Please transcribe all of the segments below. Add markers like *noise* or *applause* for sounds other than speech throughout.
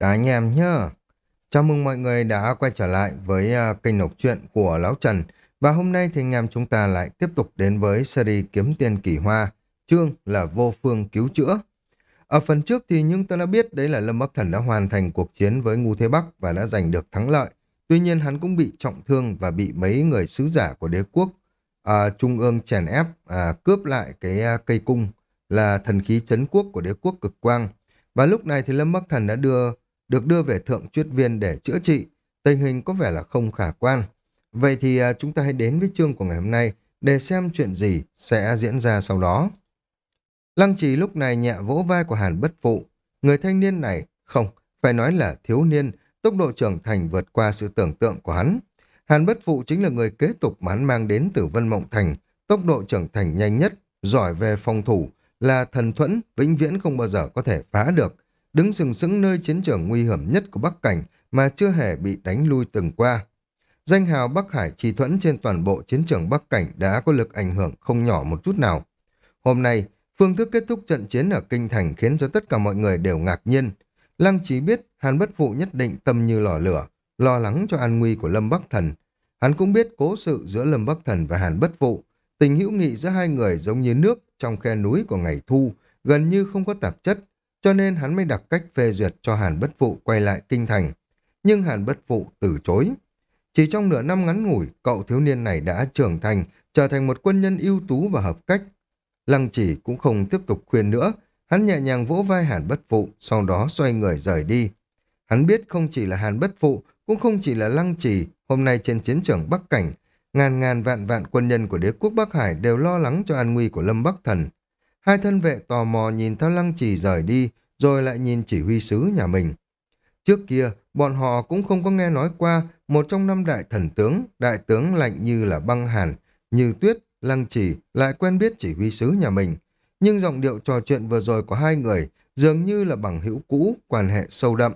Cả anh em nhá. Chào mừng mọi người đã quay trở lại với uh, kênh đọc truyện của Lão Trần. Và hôm nay thì anh em chúng ta lại tiếp tục đến với series Kiếm Tiền Kỳ Hoa, chương là Vô Phương Cứu Chữa. Ở phần trước thì nhưng ta đã biết đấy là Lâm Bắc Thần đã hoàn thành cuộc chiến với Ngu Thế Bắc và đã giành được thắng lợi. Tuy nhiên hắn cũng bị trọng thương và bị mấy người sứ giả của đế quốc uh, trung ương chèn ép uh, cướp lại cái uh, cây cung là thần khí chấn quốc của đế quốc cực quang. Và lúc này thì Lâm Bắc Thần đã đưa được đưa về thượng chuyết viên để chữa trị, tình hình có vẻ là không khả quan. Vậy thì à, chúng ta hãy đến với chương của ngày hôm nay để xem chuyện gì sẽ diễn ra sau đó. Lăng trì lúc này nhẹ vỗ vai của Hàn Bất Phụ. Người thanh niên này, không, phải nói là thiếu niên, tốc độ trưởng thành vượt qua sự tưởng tượng của hắn. Hàn Bất Phụ chính là người kế tục mà hắn mang đến từ Vân Mộng Thành, tốc độ trưởng thành nhanh nhất, giỏi về phòng thủ, là thần thuẫn, vĩnh viễn không bao giờ có thể phá được, đứng sừng sững nơi chiến trường nguy hiểm nhất của Bắc Cảnh mà chưa hề bị đánh lui từng qua. Danh hào Bắc Hải trì thuẫn trên toàn bộ chiến trường Bắc Cảnh đã có lực ảnh hưởng không nhỏ một chút nào. Hôm nay, phương thức kết thúc trận chiến ở Kinh Thành khiến cho tất cả mọi người đều ngạc nhiên. Lăng Chỉ biết Hàn Bất Phụ nhất định tâm như lò lửa, lo lắng cho an nguy của Lâm Bắc Thần. Hắn cũng biết cố sự giữa Lâm Bắc Thần và Hàn Bất Phụ, tình hữu nghị giữa hai người giống như nước trong khe núi của ngày thu, gần như không có tạp chất, cho nên hắn mới đặt cách phê duyệt cho Hàn Bất Phụ quay lại kinh thành. Nhưng Hàn Bất Phụ từ chối. Chỉ trong nửa năm ngắn ngủi, cậu thiếu niên này đã trưởng thành, trở thành một quân nhân ưu tú và hợp cách. Lăng chỉ cũng không tiếp tục khuyên nữa, hắn nhẹ nhàng vỗ vai Hàn Bất Phụ, sau đó xoay người rời đi. Hắn biết không chỉ là Hàn Bất Phụ, cũng không chỉ là Lăng Chỉ, hôm nay trên chiến trường Bắc Cảnh, ngàn ngàn vạn vạn quân nhân của đế quốc Bắc Hải đều lo lắng cho an nguy của Lâm Bắc Thần. Hai thân vệ tò mò nhìn theo lăng trì rời đi, rồi lại nhìn chỉ huy sứ nhà mình. Trước kia, bọn họ cũng không có nghe nói qua một trong năm đại thần tướng, đại tướng lạnh như là băng hàn, như tuyết, lăng trì, lại quen biết chỉ huy sứ nhà mình. Nhưng giọng điệu trò chuyện vừa rồi của hai người dường như là bằng hữu cũ, quan hệ sâu đậm.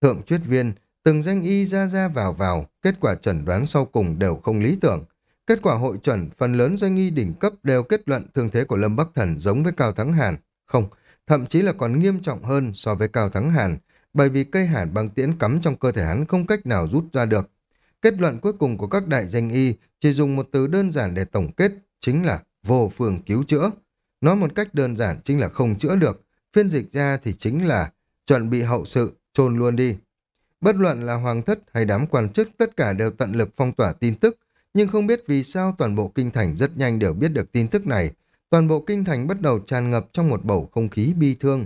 Thượng truyết viên, từng danh y ra ra vào vào, kết quả chẩn đoán sau cùng đều không lý tưởng. Kết quả hội chuẩn, phần lớn doanh nghi đỉnh cấp đều kết luận thương thế của Lâm Bắc Thần giống với Cao Thắng Hàn. Không, thậm chí là còn nghiêm trọng hơn so với Cao Thắng Hàn, bởi vì cây hàn băng tiễn cắm trong cơ thể hắn không cách nào rút ra được. Kết luận cuối cùng của các đại danh y chỉ dùng một từ đơn giản để tổng kết, chính là vô phương cứu chữa. Nói một cách đơn giản chính là không chữa được, phiên dịch ra thì chính là chuẩn bị hậu sự, chôn luôn đi. Bất luận là hoàng thất hay đám quan chức tất cả đều tận lực phong tỏa tin tức, nhưng không biết vì sao toàn bộ kinh thành rất nhanh đều biết được tin tức này. Toàn bộ kinh thành bắt đầu tràn ngập trong một bầu không khí bi thương.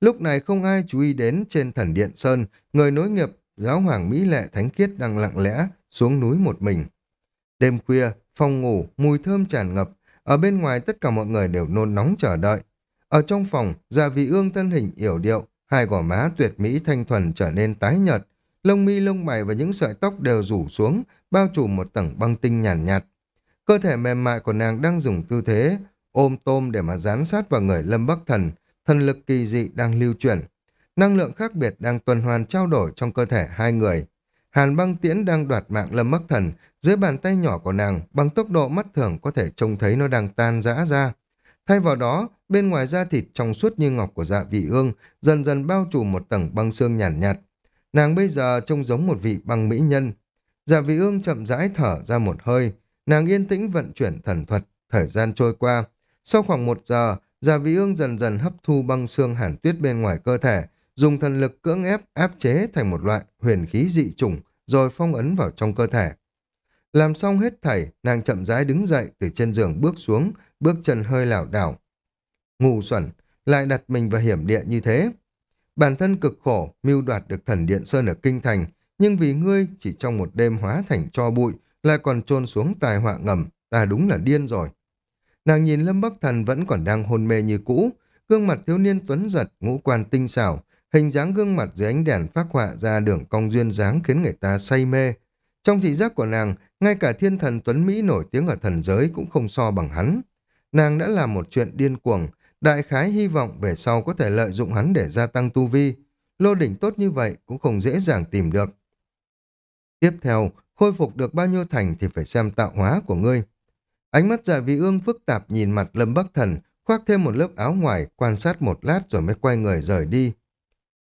Lúc này không ai chú ý đến trên thần điện Sơn, người nối nghiệp, giáo hoàng Mỹ Lệ Thánh Khiết đang lặng lẽ xuống núi một mình. Đêm khuya, phòng ngủ, mùi thơm tràn ngập, ở bên ngoài tất cả mọi người đều nôn nóng chờ đợi. Ở trong phòng, gia vị ương thân hình yểu điệu, hai gò má tuyệt mỹ thanh thuần trở nên tái nhợt, lông mi lông mày và những sợi tóc đều rủ xuống, bao trùm một tầng băng tinh nhàn nhạt, nhạt. Cơ thể mềm mại của nàng đang dùng tư thế ôm tôm để mà dán sát vào người Lâm Bắc Thần, thần lực kỳ dị đang lưu chuyển. Năng lượng khác biệt đang tuần hoàn trao đổi trong cơ thể hai người. Hàn băng tiễn đang đoạt mạng Lâm Bắc Thần, dưới bàn tay nhỏ của nàng, bằng tốc độ mắt thường có thể trông thấy nó đang tan rã ra. Thay vào đó, bên ngoài da thịt trong suốt như ngọc của dạ vị ương dần dần bao trùm một tầng băng xương nhàn nhạt, nhạt. Nàng bây giờ trông giống một vị băng mỹ nhân. Dạ vị ương chậm rãi thở ra một hơi, nàng yên tĩnh vận chuyển thần thuật, thời gian trôi qua. Sau khoảng một giờ, dạ vị ương dần dần hấp thu băng xương hàn tuyết bên ngoài cơ thể, dùng thần lực cưỡng ép áp chế thành một loại huyền khí dị chủng, rồi phong ấn vào trong cơ thể. Làm xong hết thảy, nàng chậm rãi đứng dậy từ trên giường bước xuống, bước chân hơi lảo đảo. Ngu xuẩn, lại đặt mình vào hiểm địa như thế. Bản thân cực khổ, mưu đoạt được thần điện sơn ở kinh thành, nhưng vì ngươi chỉ trong một đêm hóa thành cho bụi, lại còn trôn xuống tài họa ngầm, ta đúng là điên rồi. Nàng nhìn Lâm Bắc Thần vẫn còn đang hôn mê như cũ, gương mặt thiếu niên tuấn giật, ngũ quan tinh xảo, hình dáng gương mặt dưới ánh đèn phát họa ra đường cong duyên dáng khiến người ta say mê. Trong thị giác của nàng, ngay cả thiên thần tuấn Mỹ nổi tiếng ở thần giới cũng không so bằng hắn. Nàng đã làm một chuyện điên cuồng, đại khái hy vọng về sau có thể lợi dụng hắn để gia tăng tu vi. Lô đỉnh tốt như vậy cũng không dễ dàng tìm được. Tiếp theo, khôi phục được bao nhiêu thành thì phải xem tạo hóa của ngươi. Ánh mắt dạ vị ương phức tạp nhìn mặt Lâm Bắc Thần, khoác thêm một lớp áo ngoài, quan sát một lát rồi mới quay người rời đi.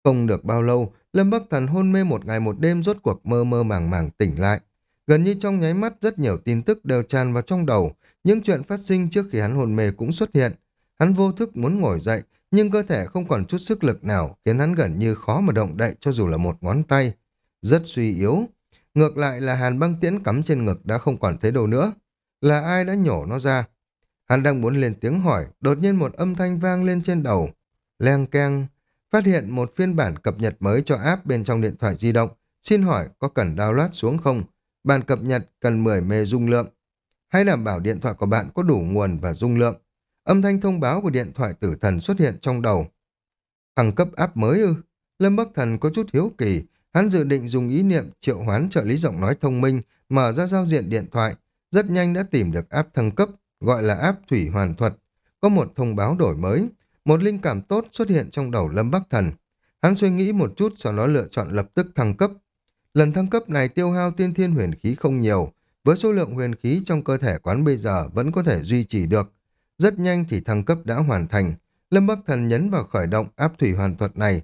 Không được bao lâu, Lâm Bắc Thần hôn mê một ngày một đêm rốt cuộc mơ mơ màng màng tỉnh lại. Gần như trong nháy mắt rất nhiều tin tức đều tràn vào trong đầu, những chuyện phát sinh trước khi hắn hôn mê cũng xuất hiện. Hắn vô thức muốn ngồi dậy, nhưng cơ thể không còn chút sức lực nào khiến hắn gần như khó mà động đậy cho dù là một ngón tay. Rất suy yếu. Ngược lại là hàn băng tiễn cắm trên ngực đã không còn thấy đâu nữa. Là ai đã nhổ nó ra? Hắn đang muốn lên tiếng hỏi, đột nhiên một âm thanh vang lên trên đầu. Leng keng, phát hiện một phiên bản cập nhật mới cho app bên trong điện thoại di động. Xin hỏi có cần download xuống không? Bản cập nhật cần 10 mê dung lượng. Hãy đảm bảo điện thoại của bạn có đủ nguồn và dung lượng. Âm thanh thông báo của điện thoại tử thần xuất hiện trong đầu. Thằng cấp áp mới ư? Lâm Bắc Thần có chút hiếu kỳ. Hắn dự định dùng ý niệm triệu hoán trợ lý giọng nói thông minh mở ra giao diện điện thoại. Rất nhanh đã tìm được áp thăng cấp, gọi là áp thủy hoàn thuật. Có một thông báo đổi mới. Một linh cảm tốt xuất hiện trong đầu Lâm Bắc Thần. Hắn suy nghĩ một chút sau đó lựa chọn lập tức thăng cấp. Lần thăng cấp này tiêu hao tiên thiên huyền khí không nhiều. Với số lượng huyền khí trong cơ thể quán bây giờ vẫn có thể duy trì được. Rất nhanh thì thăng cấp đã hoàn thành. Lâm Bắc Thần nhấn vào khởi động áp thủy hoàn thuật này.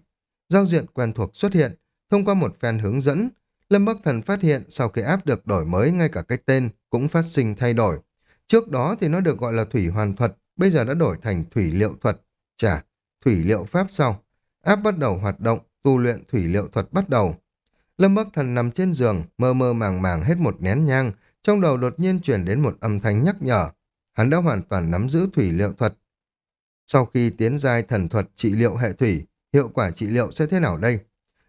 Giao diện quen thuộc xuất hiện. Thông qua một phen hướng dẫn, Lâm Bắc Thần phát hiện sau khi áp được đổi mới ngay cả cái tên cũng phát sinh thay đổi. Trước đó thì nó được gọi là thủy hoàn thuật, bây giờ đã đổi thành thủy liệu thuật. Chả, thủy liệu pháp sau. Áp bắt đầu hoạt động, tu luyện thủy liệu thuật bắt đầu. Lâm Bắc Thần nằm trên giường, mơ mơ màng màng hết một nén nhang, trong đầu đột nhiên chuyển đến một âm thanh nhắc nhở. Hắn đã hoàn toàn nắm giữ thủy liệu thuật. Sau khi tiến giai thần thuật trị liệu hệ thủy, hiệu quả trị liệu sẽ thế nào đây?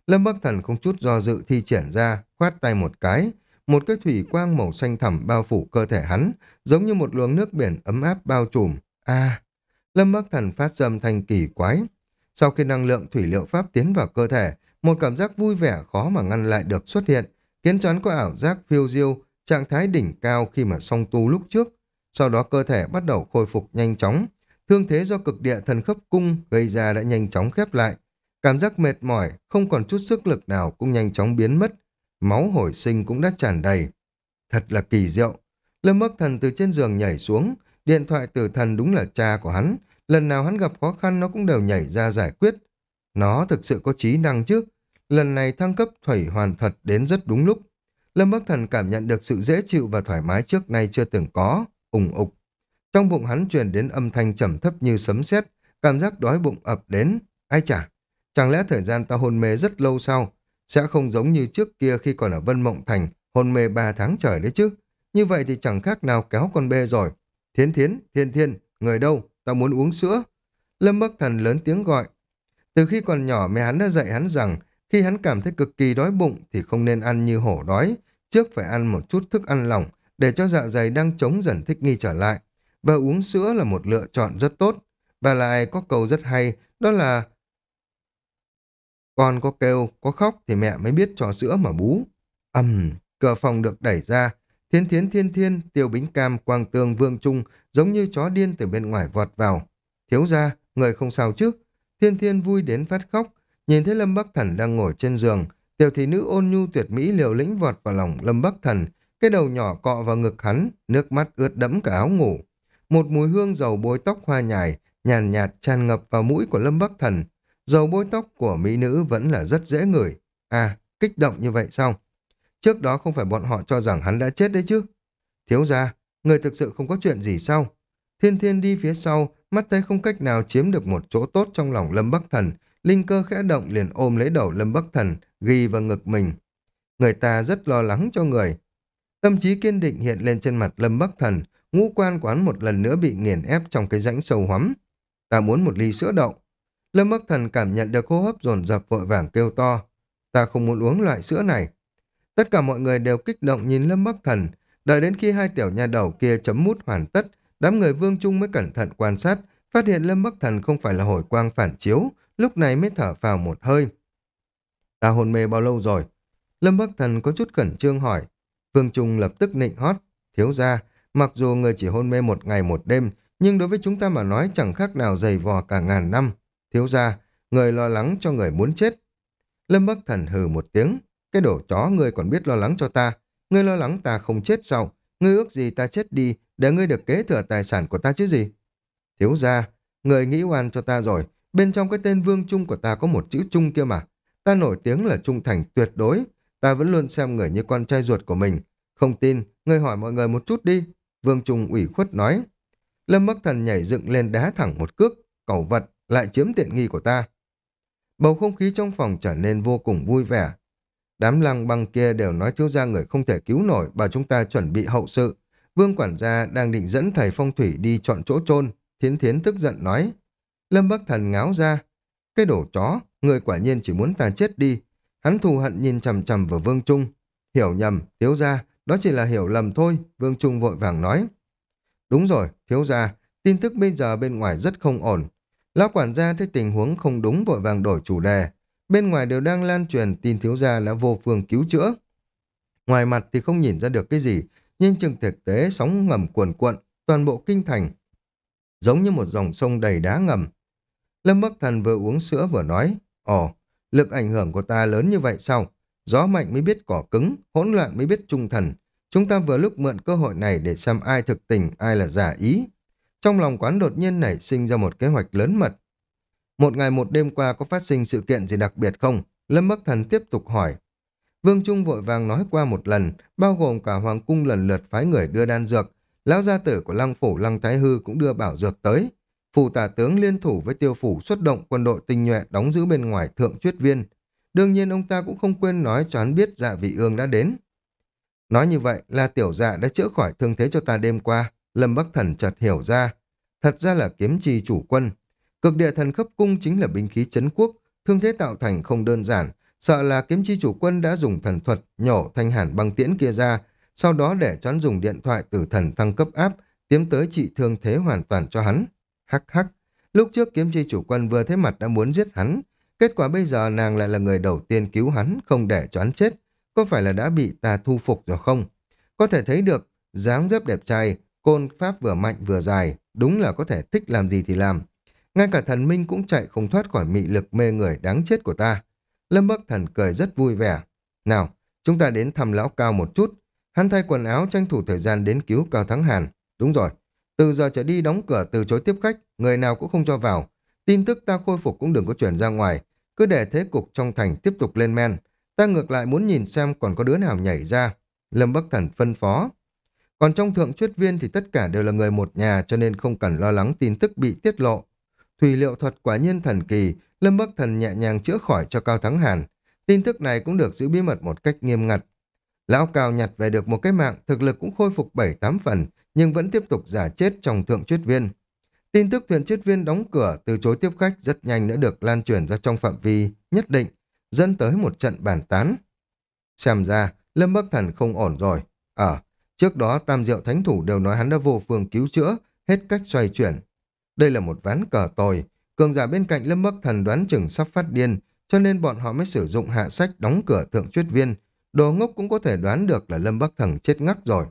Lâm Bắc Thần không chút do dự thi triển ra, khoát tay một cái, một cái thủy quang màu xanh thẳm bao phủ cơ thể hắn, giống như một luồng nước biển ấm áp bao trùm. A, Lâm Bắc Thần phát dâm thành kỳ quái. Sau khi năng lượng thủy liệu pháp tiến vào cơ thể, một cảm giác vui vẻ khó mà ngăn lại được xuất hiện, khiến cho hắn có ảo giác phiêu diêu, trạng thái đỉnh cao khi mà song tu lúc trước. Sau đó cơ thể bắt đầu khôi phục nhanh chóng. Thương thế do cực địa thần khấp cung gây ra đã nhanh chóng khép lại. Cảm giác mệt mỏi, không còn chút sức lực nào cũng nhanh chóng biến mất. Máu hồi sinh cũng đã tràn đầy. Thật là kỳ diệu. Lâm Bắc Thần từ trên giường nhảy xuống. Điện thoại từ thần đúng là cha của hắn. Lần nào hắn gặp khó khăn nó cũng đều nhảy ra giải quyết. Nó thực sự có trí năng chứ. Lần này thăng cấp thủy hoàn thật đến rất đúng lúc. Lâm Bắc Thần cảm nhận được sự dễ chịu và thoải mái trước nay chưa từng có, ủng ục. Trong bụng hắn truyền đến âm thanh trầm thấp như sấm sét, cảm giác đói bụng ập đến. Ai chả, chẳng lẽ thời gian ta hôn mê rất lâu sau, sẽ không giống như trước kia khi còn ở Vân Mộng Thành, hôn mê ba tháng trời đấy chứ. Như vậy thì chẳng khác nào kéo con bê rồi. Thiến thiến, thiên thiên, người đâu, ta muốn uống sữa. Lâm Bắc Thần lớn tiếng gọi, từ khi còn nhỏ mẹ hắn đã dạy hắn rằng khi hắn cảm thấy cực kỳ đói bụng thì không nên ăn như hổ đói, trước phải ăn một chút thức ăn lỏng để cho dạ dày đang chống dần thích nghi trở lại. Và uống sữa là một lựa chọn rất tốt. Và lại có câu rất hay, đó là con có kêu, có khóc thì mẹ mới biết cho sữa mà bú. ầm, uhm, cửa phòng được đẩy ra, thiên thiến thiên thiên, tiêu bính cam, quang tương, vương trung, giống như chó điên từ bên ngoài vọt vào. Thiếu ra, người không sao chứ, Thiên Thiên vui đến phát khóc, nhìn thấy Lâm Bắc Thần đang ngồi trên giường, tiểu thị nữ ôn nhu tuyệt mỹ liều lĩnh vọt vào lòng Lâm Bắc Thần, cái đầu nhỏ cọ vào ngực hắn, nước mắt ướt đẫm cả áo ngủ. Một mùi hương dầu bôi tóc hoa nhài, nhàn nhạt, tràn ngập vào mũi của Lâm Bắc Thần. Dầu bôi tóc của mỹ nữ vẫn là rất dễ ngửi. À, kích động như vậy sao? Trước đó không phải bọn họ cho rằng hắn đã chết đấy chứ? Thiếu ra, người thực sự không có chuyện gì sao? Thiên Thiên đi phía sau, mắt thấy không cách nào chiếm được một chỗ tốt trong lòng Lâm Bắc Thần, linh cơ khẽ động liền ôm lấy đầu Lâm Bắc Thần, ghi vào ngực mình. Người ta rất lo lắng cho người. Tâm trí kiên định hiện lên trên mặt Lâm Bắc Thần, ngũ quan quán một lần nữa bị nghiền ép trong cái rãnh sâu hoắm. Ta muốn một ly sữa đậu. Lâm Bắc Thần cảm nhận được hô hấp dồn dập vội vàng kêu to. Ta không muốn uống loại sữa này. Tất cả mọi người đều kích động nhìn Lâm Bắc Thần, đợi đến khi hai tiểu nha đầu kia chấm mút hoàn tất, Đám người Vương Trung mới cẩn thận quan sát, phát hiện Lâm Bắc Thần không phải là hồi quang phản chiếu, lúc này mới thở vào một hơi. Ta hôn mê bao lâu rồi? Lâm Bắc Thần có chút khẩn trương hỏi. Vương Trung lập tức nịnh hót, thiếu ra, mặc dù người chỉ hôn mê một ngày một đêm, nhưng đối với chúng ta mà nói chẳng khác nào dày vò cả ngàn năm. Thiếu ra, người lo lắng cho người muốn chết. Lâm Bắc Thần hừ một tiếng, cái đổ chó người còn biết lo lắng cho ta, người lo lắng ta không chết sao? Ngươi ước gì ta chết đi, để ngươi được kế thừa tài sản của ta chứ gì? Thiếu ra, người nghĩ oan cho ta rồi, bên trong cái tên Vương Trung của ta có một chữ Trung kia mà. Ta nổi tiếng là trung thành tuyệt đối, ta vẫn luôn xem người như con trai ruột của mình. Không tin, ngươi hỏi mọi người một chút đi. Vương Trung ủy khuất nói. Lâm Bắc Thần nhảy dựng lên đá thẳng một cước, cẩu vật, lại chiếm tiện nghi của ta. Bầu không khí trong phòng trở nên vô cùng vui vẻ. Đám lăng băng kia đều nói thiếu gia người không thể cứu nổi, bà chúng ta chuẩn bị hậu sự. Vương quản gia đang định dẫn thầy phong thủy đi chọn chỗ chôn Thiến thiến tức giận nói. Lâm Bắc Thần ngáo ra. Cái đổ chó, người quả nhiên chỉ muốn ta chết đi. Hắn thù hận nhìn chầm chầm vào Vương Trung. Hiểu nhầm, thiếu gia, đó chỉ là hiểu lầm thôi, Vương Trung vội vàng nói. Đúng rồi, thiếu gia, tin tức bây giờ bên ngoài rất không ổn. Lão quản gia thấy tình huống không đúng vội vàng đổi chủ đề. Bên ngoài đều đang lan truyền tin thiếu gia đã vô phương cứu chữa. Ngoài mặt thì không nhìn ra được cái gì, nhưng chừng thực tế sóng ngầm cuồn cuộn, toàn bộ kinh thành. Giống như một dòng sông đầy đá ngầm. Lâm Bắc Thần vừa uống sữa vừa nói, Ồ, lực ảnh hưởng của ta lớn như vậy sao? Gió mạnh mới biết cỏ cứng, hỗn loạn mới biết trung thần. Chúng ta vừa lúc mượn cơ hội này để xem ai thực tình, ai là giả ý. Trong lòng quán đột nhiên nảy sinh ra một kế hoạch lớn mật. Một ngày một đêm qua có phát sinh sự kiện gì đặc biệt không? Lâm Bắc Thần tiếp tục hỏi. Vương Trung vội vàng nói qua một lần, bao gồm cả Hoàng Cung lần lượt phái người đưa đan dược. Lão gia tử của Lăng Phủ Lăng Thái Hư cũng đưa bảo dược tới. Phủ tả tướng liên thủ với tiêu phủ xuất động quân đội tinh nhuệ đóng giữ bên ngoài thượng truyết viên. Đương nhiên ông ta cũng không quên nói cho hắn biết dạ vị ương đã đến. Nói như vậy là tiểu dạ đã chữa khỏi thương thế cho ta đêm qua. Lâm Bắc Thần chợt hiểu ra. Thật ra là kiếm trì chủ quân. Cực địa thần khấp cung chính là binh khí chấn quốc. Thương thế tạo thành không đơn giản. Sợ là kiếm chi chủ quân đã dùng thần thuật nhổ thanh hàn băng tiễn kia ra. Sau đó để cho hắn dùng điện thoại tử thần tăng cấp áp, tiến tới trị thương thế hoàn toàn cho hắn. Hắc hắc. Lúc trước kiếm chi chủ quân vừa thấy mặt đã muốn giết hắn. Kết quả bây giờ nàng lại là người đầu tiên cứu hắn, không để cho hắn chết. Có phải là đã bị ta thu phục rồi không? Có thể thấy được, dáng dấp đẹp trai, côn pháp vừa mạnh vừa dài, đúng là có thể thích làm gì thì làm. Ngay cả thần minh cũng chạy không thoát khỏi mị lực mê người đáng chết của ta. Lâm Bắc Thần cười rất vui vẻ. Nào, chúng ta đến thăm lão cao một chút. Hắn thay quần áo tranh thủ thời gian đến cứu Cao Thắng Hàn. Đúng rồi, từ giờ trở đi đóng cửa từ chối tiếp khách, người nào cũng không cho vào. Tin tức ta khôi phục cũng đừng có chuyển ra ngoài. Cứ để thế cục trong thành tiếp tục lên men. Ta ngược lại muốn nhìn xem còn có đứa nào nhảy ra. Lâm Bắc Thần phân phó. Còn trong thượng thuyết viên thì tất cả đều là người một nhà cho nên không cần lo lắng tin tức bị tiết lộ. Thủy liệu thuật quả nhiên thần kỳ, Lâm Bắc Thần nhẹ nhàng chữa khỏi cho Cao Thắng Hàn. Tin tức này cũng được giữ bí mật một cách nghiêm ngặt. Lão Cao nhặt về được một cái mạng, thực lực cũng khôi phục 7-8 phần, nhưng vẫn tiếp tục giả chết trong thượng truyết viên. Tin tức thuyền truyết viên đóng cửa từ chối tiếp khách rất nhanh đã được lan truyền ra trong phạm vi nhất định, dẫn tới một trận bàn tán. Xem ra, Lâm Bắc Thần không ổn rồi. Ở, ờ, trước đó Tam Diệu Thánh Thủ đều nói hắn đã vô phương cứu chữa, hết cách xoay chuyển. Đây là một ván cờ tồi, cường giả bên cạnh Lâm Bắc Thần đoán chừng sắp phát điên, cho nên bọn họ mới sử dụng hạ sách đóng cửa thượng truyết viên. Đồ ngốc cũng có thể đoán được là Lâm Bắc Thần chết ngắc rồi.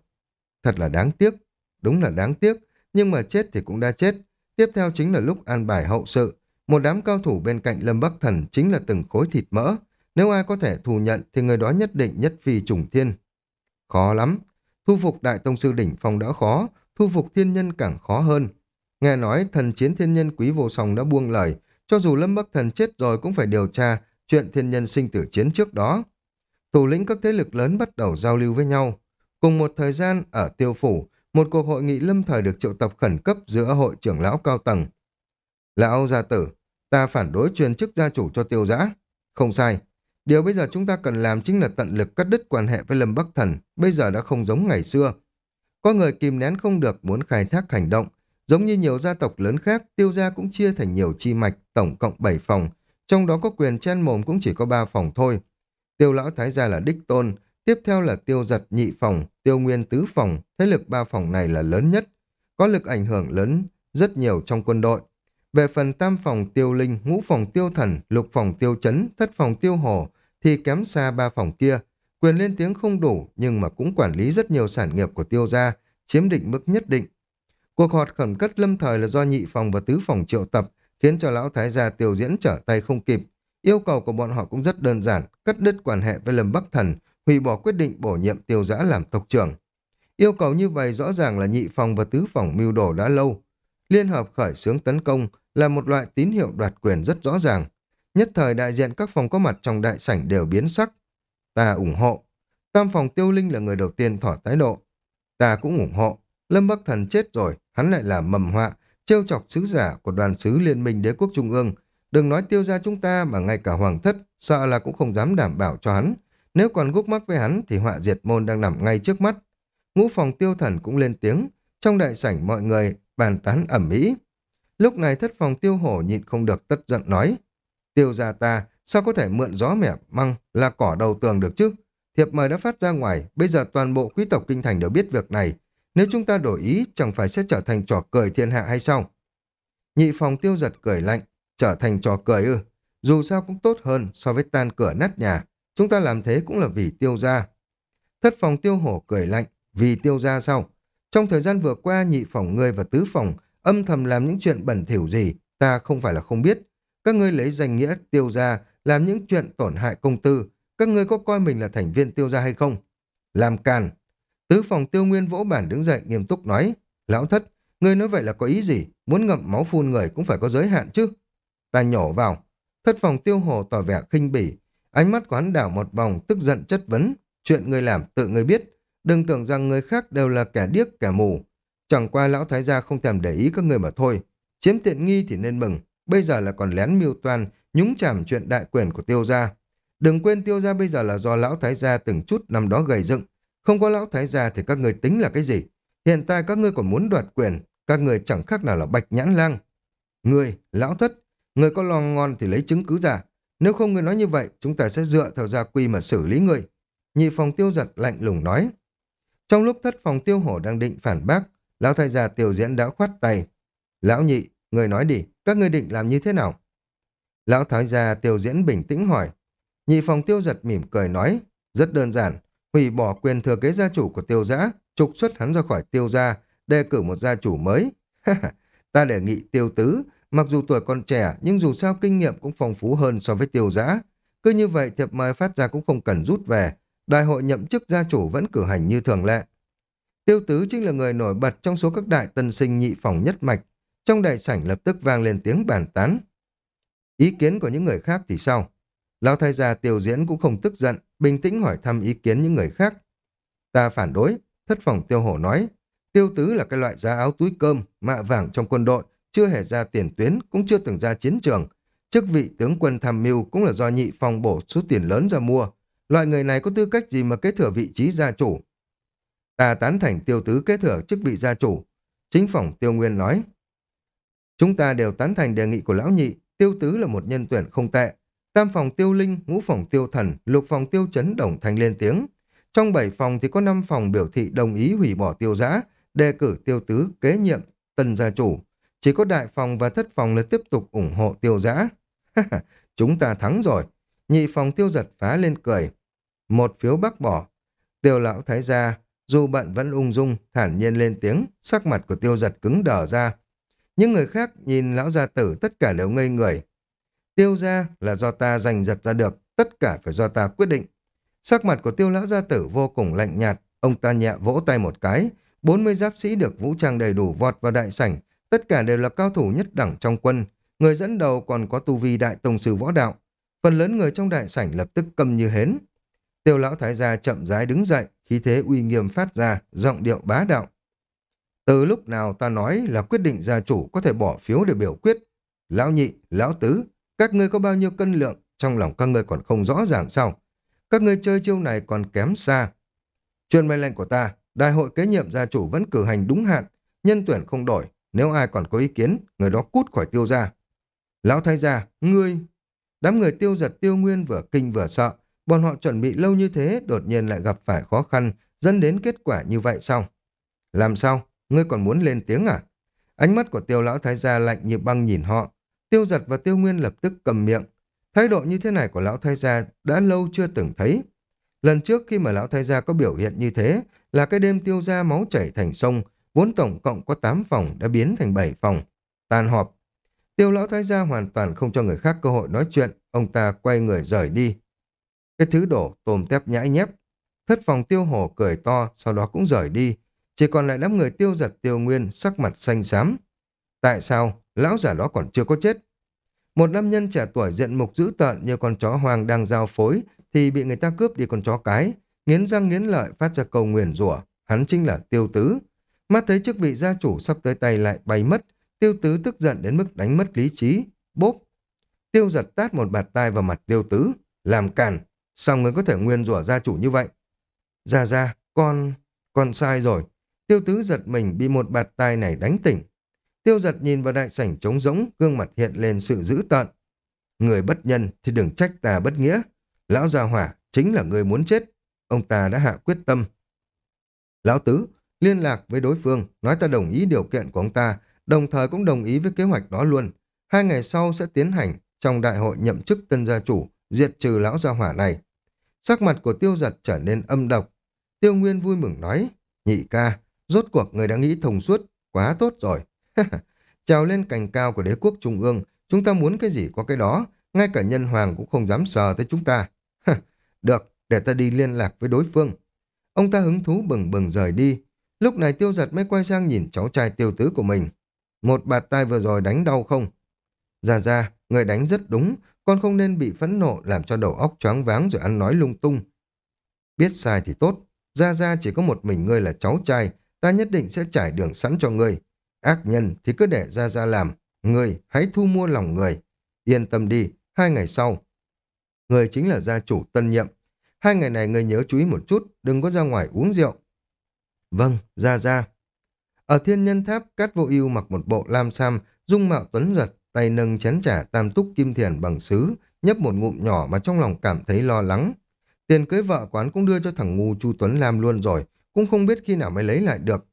Thật là đáng tiếc, đúng là đáng tiếc, nhưng mà chết thì cũng đã chết. Tiếp theo chính là lúc an bài hậu sự. Một đám cao thủ bên cạnh Lâm Bắc Thần chính là từng khối thịt mỡ. Nếu ai có thể thù nhận thì người đó nhất định nhất phi trùng thiên. Khó lắm. Thu phục Đại Tông Sư Đỉnh Phong đã khó, thu phục thiên nhân càng khó hơn. Nghe nói thần chiến thiên nhân quý vô song đã buông lời, cho dù Lâm Bắc Thần chết rồi cũng phải điều tra chuyện thiên nhân sinh tử chiến trước đó. Thủ lĩnh các thế lực lớn bắt đầu giao lưu với nhau. Cùng một thời gian ở tiêu phủ, một cuộc hội nghị lâm thời được triệu tập khẩn cấp giữa hội trưởng lão cao tầng. Lão gia tử, ta phản đối truyền chức gia chủ cho tiêu giã. Không sai. Điều bây giờ chúng ta cần làm chính là tận lực cắt đứt quan hệ với Lâm Bắc Thần, bây giờ đã không giống ngày xưa. Có người kìm nén không được muốn khai thác hành động, giống như nhiều gia tộc lớn khác, tiêu gia cũng chia thành nhiều chi mạch, tổng cộng 7 phòng, trong đó có quyền chen mồm cũng chỉ có 3 phòng thôi. Tiêu lão thái gia là đích tôn, Tiếp theo là tiêu giật nhị phòng, tiêu nguyên tứ phòng, thế lực ba phòng này là lớn nhất, có lực ảnh hưởng lớn rất nhiều trong quân đội. Về phần tam phòng tiêu linh, ngũ phòng tiêu thần, lục phòng tiêu chấn, thất phòng tiêu hồ, thì kém xa ba phòng kia. Quyền lên tiếng không đủ, nhưng mà cũng quản lý rất nhiều sản nghiệp của tiêu gia, chiếm định mức nhất định. Cuộc họp khẩn cấp lâm thời là do nhị phòng và tứ phòng triệu tập, khiến cho lão thái gia tiêu diễn trở tay không kịp. Yêu cầu của bọn họ cũng rất đơn giản, cắt đứt quan hệ với Lâm Bắc Thần, hủy bỏ quyết định bổ nhiệm tiêu giã làm tộc trưởng. Yêu cầu như vậy rõ ràng là nhị phòng và tứ phòng mưu đồ đã lâu. Liên hợp khởi xướng tấn công, là một loại tín hiệu đoạt quyền rất rõ ràng. Nhất thời đại diện các phòng có mặt trong đại sảnh đều biến sắc. Ta ủng hộ. Tam phòng tiêu linh là người đầu tiên tỏ thái độ. Ta cũng ủng hộ. Lâm Bắc Thần chết rồi, hắn lại là mầm họa, trêu chọc sứ giả của đoàn sứ Liên minh Đế quốc Trung ương. Đừng nói tiêu ra chúng ta mà ngay cả hoàng thất, sợ là cũng không dám đảm bảo cho hắn. Nếu còn gúc mắc với hắn thì họa diệt môn đang nằm ngay trước mắt. Ngũ phòng tiêu thần cũng lên tiếng, trong đại sảnh mọi người bàn tán ẩm ĩ Lúc này thất phòng tiêu hổ nhịn không được tất giận nói. Tiêu gia ta, sao có thể mượn gió mẻ măng là cỏ đầu tường được chứ? Thiệp mời đã phát ra ngoài, bây giờ toàn bộ quý tộc kinh thành đều biết việc này. Nếu chúng ta đổi ý, chẳng phải sẽ trở thành trò cười thiên hạ hay sao? Nhị phòng tiêu giật cười lạnh, trở thành trò cười ư. Dù sao cũng tốt hơn so với tan cửa nát nhà. Chúng ta làm thế cũng là vì tiêu gia. Thất phòng tiêu hổ cười lạnh, vì tiêu gia sao? Trong thời gian vừa qua, nhị phòng ngươi và tứ phòng âm thầm làm những chuyện bẩn thỉu gì, ta không phải là không biết. Các ngươi lấy danh nghĩa tiêu gia làm những chuyện tổn hại công tư, các ngươi có coi mình là thành viên tiêu gia hay không? Làm càn. Tứ phòng tiêu nguyên vỗ bản đứng dậy nghiêm túc nói, lão thất, ngươi nói vậy là có ý gì? Muốn ngậm máu phun người cũng phải có giới hạn chứ. Ta nhổ vào. Thất phòng tiêu hồ tỏ vẻ khinh bỉ, ánh mắt quán đảo một vòng tức giận chất vấn. Chuyện người làm tự người biết, đừng tưởng rằng người khác đều là kẻ điếc kẻ mù. Chẳng qua lão thái gia không thèm để ý các người mà thôi. Chiếm tiện nghi thì nên mừng, bây giờ là còn lén mưu toan, nhúng chàm chuyện đại quyền của tiêu gia. Đừng quên tiêu gia bây giờ là do lão thái gia từng chút năm đó gầy dựng. Không có lão thái gia thì các người tính là cái gì? Hiện tại các ngươi còn muốn đoạt quyền, các người chẳng khác nào là bạch nhãn lang. Người, lão thất, người có lo ngon thì lấy chứng cứ ra. Nếu không người nói như vậy, chúng ta sẽ dựa theo gia quy mà xử lý người. Nhị phòng tiêu giật lạnh lùng nói. Trong lúc thất phòng tiêu hổ đang định phản bác, lão thái gia tiêu diễn đã khoát tay. Lão nhị, người nói đi, các ngươi định làm như thế nào? Lão thái gia tiêu diễn bình tĩnh hỏi. Nhị phòng tiêu giật mỉm cười nói, rất đơn giản, hủy bỏ quyền thừa kế gia chủ của tiêu giã, trục xuất hắn ra khỏi tiêu gia, đề cử một gia chủ mới. *laughs* Ta đề nghị tiêu tứ, mặc dù tuổi còn trẻ nhưng dù sao kinh nghiệm cũng phong phú hơn so với tiêu giã. Cứ như vậy thiệp mời phát ra cũng không cần rút về, đại hội nhậm chức gia chủ vẫn cử hành như thường lệ. Tiêu tứ chính là người nổi bật trong số các đại tân sinh nhị phòng nhất mạch. Trong đại sảnh lập tức vang lên tiếng bàn tán. Ý kiến của những người khác thì sao? Lão thái gia tiêu diễn cũng không tức giận, bình tĩnh hỏi thăm ý kiến những người khác. Ta phản đối, thất phòng tiêu hổ nói. Tiêu tứ là cái loại giá áo túi cơm, mạ vàng trong quân đội, chưa hề ra tiền tuyến, cũng chưa từng ra chiến trường. Chức vị tướng quân tham mưu cũng là do nhị phòng bổ số tiền lớn ra mua. Loại người này có tư cách gì mà kế thừa vị trí gia chủ? Ta tán thành tiêu tứ kế thừa chức vị gia chủ. Chính phòng tiêu nguyên nói. Chúng ta đều tán thành đề nghị của lão nhị, tiêu tứ là một nhân tuyển không tệ. Tam phòng tiêu linh, ngũ phòng tiêu thần, lục phòng tiêu chấn đồng thanh lên tiếng. Trong bảy phòng thì có năm phòng biểu thị đồng ý hủy bỏ tiêu giã, đề cử tiêu tứ kế nhiệm tân gia chủ. Chỉ có đại phòng và thất phòng là tiếp tục ủng hộ tiêu giã. *laughs* Chúng ta thắng rồi. Nhị phòng tiêu giật phá lên cười. Một phiếu bác bỏ. Tiêu lão thái gia, dù bận vẫn ung dung, thản nhiên lên tiếng, sắc mặt của tiêu giật cứng đờ ra. Những người khác nhìn lão gia tử tất cả đều ngây người. Tiêu gia là do ta giành giật ra được, tất cả phải do ta quyết định. Sắc mặt của tiêu lão gia tử vô cùng lạnh nhạt, ông ta nhẹ vỗ tay một cái, 40 giáp sĩ được vũ trang đầy đủ vọt vào đại sảnh, tất cả đều là cao thủ nhất đẳng trong quân, người dẫn đầu còn có tu vi đại tông sư võ đạo. Phần lớn người trong đại sảnh lập tức câm như hến. Tiêu lão thái gia chậm rãi đứng dậy, khí thế uy nghiêm phát ra, giọng điệu bá đạo. Từ lúc nào ta nói là quyết định gia chủ có thể bỏ phiếu để biểu quyết. Lão nhị, lão tứ, các ngươi có bao nhiêu cân lượng, trong lòng các ngươi còn không rõ ràng sao. Các ngươi chơi chiêu này còn kém xa. Chuyên mệnh lệnh của ta, đại hội kế nhiệm gia chủ vẫn cử hành đúng hạn, nhân tuyển không đổi. Nếu ai còn có ý kiến, người đó cút khỏi tiêu gia. Lão thái gia, ngươi... Đám người tiêu giật tiêu nguyên vừa kinh vừa sợ. Bọn họ chuẩn bị lâu như thế, đột nhiên lại gặp phải khó khăn, dẫn đến kết quả như vậy sao? Làm sao? Ngươi còn muốn lên tiếng à? Ánh mắt của tiêu lão thái gia lạnh như băng nhìn họ. Tiêu giật và tiêu nguyên lập tức cầm miệng. Thái độ như thế này của lão thái gia đã lâu chưa từng thấy. Lần trước khi mà lão thái gia có biểu hiện như thế là cái đêm tiêu ra máu chảy thành sông, vốn tổng cộng có 8 phòng đã biến thành 7 phòng. Tàn họp. Tiêu lão thái gia hoàn toàn không cho người khác cơ hội nói chuyện, ông ta quay người rời đi. Cái thứ đổ tôm tép nhãi nhép. Thất phòng tiêu hổ cười to, sau đó cũng rời đi. Chỉ còn lại đám người tiêu giật tiêu nguyên, sắc mặt xanh xám. Tại sao? lão giả đó còn chưa có chết. Một nam nhân trẻ tuổi diện mục dữ tợn như con chó hoang đang giao phối thì bị người ta cướp đi con chó cái, nghiến răng nghiến lợi phát ra câu nguyền rủa hắn chính là tiêu tứ. Mắt thấy chức vị gia chủ sắp tới tay lại bay mất, tiêu tứ tức giận đến mức đánh mất lý trí, bốp. Tiêu giật tát một bạt tai vào mặt tiêu tứ, làm càn, sao người có thể nguyên rủa gia chủ như vậy? Ra ra, con, con sai rồi. Tiêu tứ giật mình bị một bạt tai này đánh tỉnh. Tiêu giật nhìn vào đại sảnh trống rỗng, gương mặt hiện lên sự dữ tợn. Người bất nhân thì đừng trách ta bất nghĩa. Lão Gia Hỏa chính là người muốn chết. Ông ta đã hạ quyết tâm. Lão Tứ liên lạc với đối phương, nói ta đồng ý điều kiện của ông ta, đồng thời cũng đồng ý với kế hoạch đó luôn. Hai ngày sau sẽ tiến hành trong đại hội nhậm chức tân gia chủ, diệt trừ lão gia hỏa này. Sắc mặt của tiêu giật trở nên âm độc. Tiêu Nguyên vui mừng nói, nhị ca, rốt cuộc người đã nghĩ thông suốt, quá tốt rồi. *laughs* Trèo lên cành cao của đế quốc trung ương, chúng ta muốn cái gì có cái đó, ngay cả nhân hoàng cũng không dám sờ tới chúng ta. *laughs* Được, để ta đi liên lạc với đối phương. Ông ta hứng thú bừng bừng rời đi. Lúc này tiêu giật mới quay sang nhìn cháu trai tiêu tứ của mình. Một bạt tai vừa rồi đánh đau không? Già ra, người đánh rất đúng, con không nên bị phẫn nộ làm cho đầu óc choáng váng rồi ăn nói lung tung. Biết sai thì tốt, ra ra chỉ có một mình ngươi là cháu trai, ta nhất định sẽ trải đường sẵn cho ngươi. Ác nhân thì cứ để ra ra làm, ngươi hãy thu mua lòng người. Yên tâm đi, hai ngày sau. Người chính là gia chủ tân nhiệm. Hai ngày này người nhớ chú ý một chút, đừng có ra ngoài uống rượu. Vâng, ra ra. Ở thiên nhân tháp, Cát Vô Ưu mặc một bộ lam sam, dung mạo tuấn giật, tay nâng chén trả tam túc kim thiền bằng sứ, nhấp một ngụm nhỏ mà trong lòng cảm thấy lo lắng. Tiền cưới vợ quán cũng đưa cho thằng ngu Chu Tuấn Lam luôn rồi, cũng không biết khi nào mới lấy lại được.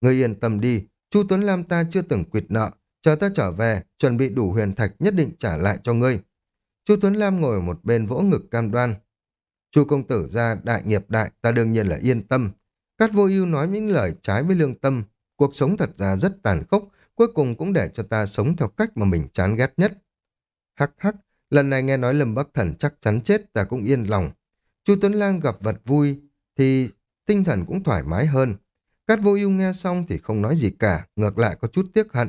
Người yên tâm đi, Chu Tuấn Lam ta chưa từng quyệt nợ, chờ ta trở về, chuẩn bị đủ huyền thạch nhất định trả lại cho ngươi. Chu Tuấn Lam ngồi ở một bên vỗ ngực cam đoan. Chu công tử ra đại nghiệp đại, ta đương nhiên là yên tâm. Cát vô ưu nói những lời trái với lương tâm, cuộc sống thật ra rất tàn khốc, cuối cùng cũng để cho ta sống theo cách mà mình chán ghét nhất. Hắc hắc, lần này nghe nói Lâm Bắc Thần chắc chắn chết ta cũng yên lòng. Chu Tuấn Lang gặp vật vui thì tinh thần cũng thoải mái hơn. Cát vô ưu nghe xong thì không nói gì cả, ngược lại có chút tiếc hận.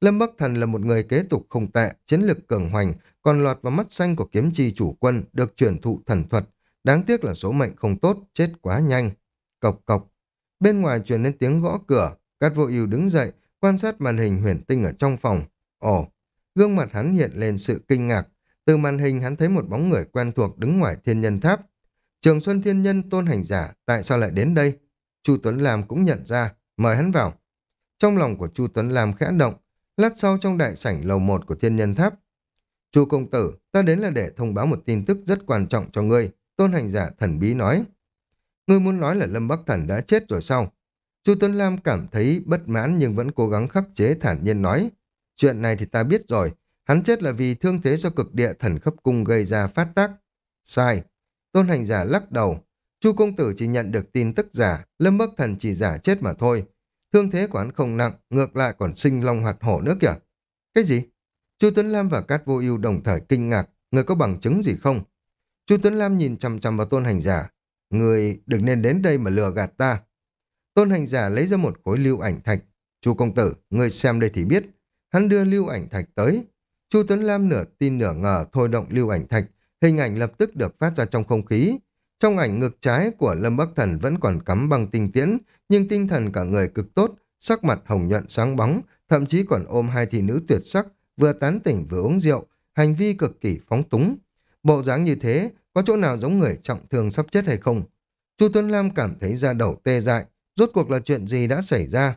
Lâm Bắc Thần là một người kế tục không tệ, chiến lực cường hoành, còn lọt vào mắt xanh của kiếm chi chủ quân, được truyền thụ thần thuật. Đáng tiếc là số mệnh không tốt, chết quá nhanh. Cộc cộc. Bên ngoài truyền đến tiếng gõ cửa, Cát vô ưu đứng dậy, quan sát màn hình huyền tinh ở trong phòng. Ồ, gương mặt hắn hiện lên sự kinh ngạc. Từ màn hình hắn thấy một bóng người quen thuộc đứng ngoài thiên nhân tháp. Trường Xuân Thiên Nhân tôn hành giả, tại sao lại đến đây? Chu Tuấn Lam cũng nhận ra, mời hắn vào. Trong lòng của Chu Tuấn Lam khẽ động, lát sau trong đại sảnh lầu một của thiên nhân tháp. Chu công tử, ta đến là để thông báo một tin tức rất quan trọng cho ngươi, tôn hành giả thần bí nói. Ngươi muốn nói là Lâm Bắc Thần đã chết rồi sao? Chu Tuấn Lam cảm thấy bất mãn nhưng vẫn cố gắng khắc chế thản nhiên nói. Chuyện này thì ta biết rồi, hắn chết là vì thương thế do cực địa thần khắp cung gây ra phát tác. Sai. Tôn hành giả lắc đầu. Chu công tử chỉ nhận được tin tức giả, Lâm Bắc Thần chỉ giả chết mà thôi. Thương thế của hắn không nặng, ngược lại còn sinh long hoạt hổ nữa kìa. Cái gì? Chu Tuấn Lam và Cát Vô Ưu đồng thời kinh ngạc, người có bằng chứng gì không? Chu Tuấn Lam nhìn chằm chằm vào tôn hành giả. Người đừng nên đến đây mà lừa gạt ta. Tôn hành giả lấy ra một khối lưu ảnh thạch. Chu công tử, người xem đây thì biết. Hắn đưa lưu ảnh thạch tới. Chu Tuấn Lam nửa tin nửa ngờ thôi động lưu ảnh thạch. Hình ảnh lập tức được phát ra trong không khí. Trong ảnh ngược trái của Lâm Bắc Thần vẫn còn cắm bằng tinh tiễn, nhưng tinh thần cả người cực tốt, sắc mặt hồng nhuận sáng bóng, thậm chí còn ôm hai thị nữ tuyệt sắc, vừa tán tỉnh vừa uống rượu, hành vi cực kỳ phóng túng. Bộ dáng như thế, có chỗ nào giống người trọng thương sắp chết hay không? Chu Tuấn Lam cảm thấy da đầu tê dại, rốt cuộc là chuyện gì đã xảy ra?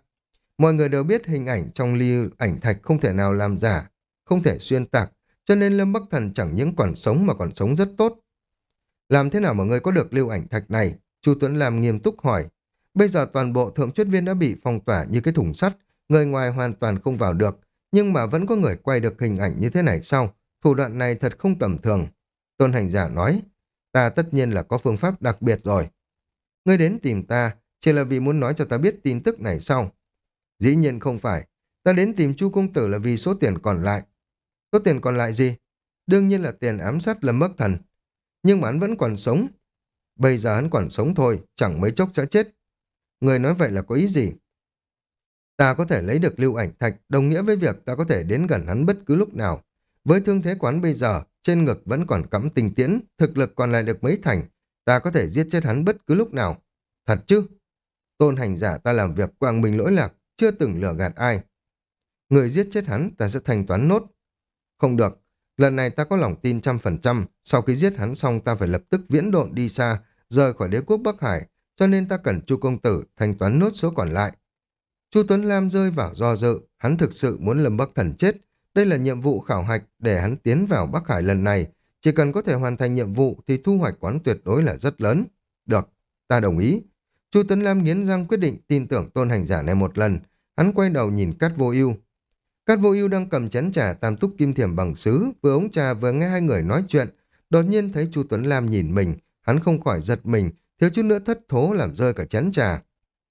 Mọi người đều biết hình ảnh trong ly ảnh thạch không thể nào làm giả, không thể xuyên tạc, cho nên Lâm Bắc Thần chẳng những còn sống mà còn sống rất tốt. Làm thế nào mà người có được lưu ảnh thạch này? Chu Tuấn Lam nghiêm túc hỏi. Bây giờ toàn bộ thượng chuyết viên đã bị phong tỏa như cái thùng sắt, người ngoài hoàn toàn không vào được, nhưng mà vẫn có người quay được hình ảnh như thế này sao? Thủ đoạn này thật không tầm thường. Tôn hành giả nói, ta tất nhiên là có phương pháp đặc biệt rồi. Ngươi đến tìm ta, chỉ là vì muốn nói cho ta biết tin tức này sao? Dĩ nhiên không phải, ta đến tìm chu công tử là vì số tiền còn lại. Số tiền còn lại gì? Đương nhiên là tiền ám sát lâm mất thần. Nhưng mà hắn vẫn còn sống. Bây giờ hắn còn sống thôi, chẳng mấy chốc sẽ chết. Người nói vậy là có ý gì? Ta có thể lấy được lưu ảnh thạch, đồng nghĩa với việc ta có thể đến gần hắn bất cứ lúc nào. Với thương thế quán bây giờ, trên ngực vẫn còn cắm tinh tiễn, thực lực còn lại được mấy thành, ta có thể giết chết hắn bất cứ lúc nào. Thật chứ? Tôn hành giả ta làm việc quang minh lỗi lạc, chưa từng lừa gạt ai. Người giết chết hắn ta sẽ thanh toán nốt. Không được, lần này ta có lòng tin trăm phần trăm, sau khi giết hắn xong ta phải lập tức viễn độn đi xa, rời khỏi đế quốc Bắc Hải, cho nên ta cần chu công tử thanh toán nốt số còn lại. Chu Tuấn Lam rơi vào do dự, hắn thực sự muốn Lâm Bắc Thần chết. Đây là nhiệm vụ khảo hạch để hắn tiến vào Bắc Hải lần này. Chỉ cần có thể hoàn thành nhiệm vụ thì thu hoạch quán tuyệt đối là rất lớn. Được, ta đồng ý. Chu Tuấn Lam nghiến răng quyết định tin tưởng tôn hành giả này một lần. Hắn quay đầu nhìn Cát Vô Ưu. Cát Vô Ưu đang cầm chén trà tam túc kim thiểm bằng sứ, vừa uống trà vừa nghe hai người nói chuyện, đột nhiên thấy Chu Tuấn Lam nhìn mình, hắn không khỏi giật mình, thiếu chút nữa thất thố làm rơi cả chén trà.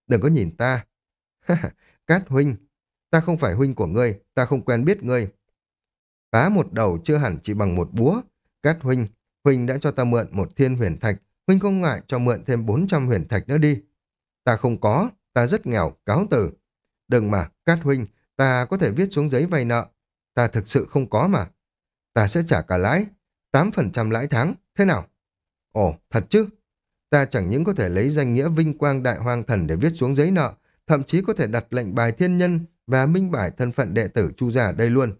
Đừng có nhìn ta. *laughs* Cát huynh, ta không phải huynh của ngươi, ta không quen biết ngươi. Phá một đầu chưa hẳn chỉ bằng một búa. Cát huynh, huynh đã cho ta mượn một thiên huyền thạch, huynh không ngại cho mượn thêm 400 huyền thạch nữa đi. Ta không có, ta rất nghèo, cáo từ. Đừng mà, Cát huynh, ta có thể viết xuống giấy vay nợ. Ta thực sự không có mà. Ta sẽ trả cả lãi, 8% lãi tháng, thế nào? Ồ, thật chứ? Ta chẳng những có thể lấy danh nghĩa vinh quang đại hoang thần để viết xuống giấy nợ, thậm chí có thể đặt lệnh bài thiên nhân và minh bài thân phận đệ tử Chu gia đây luôn.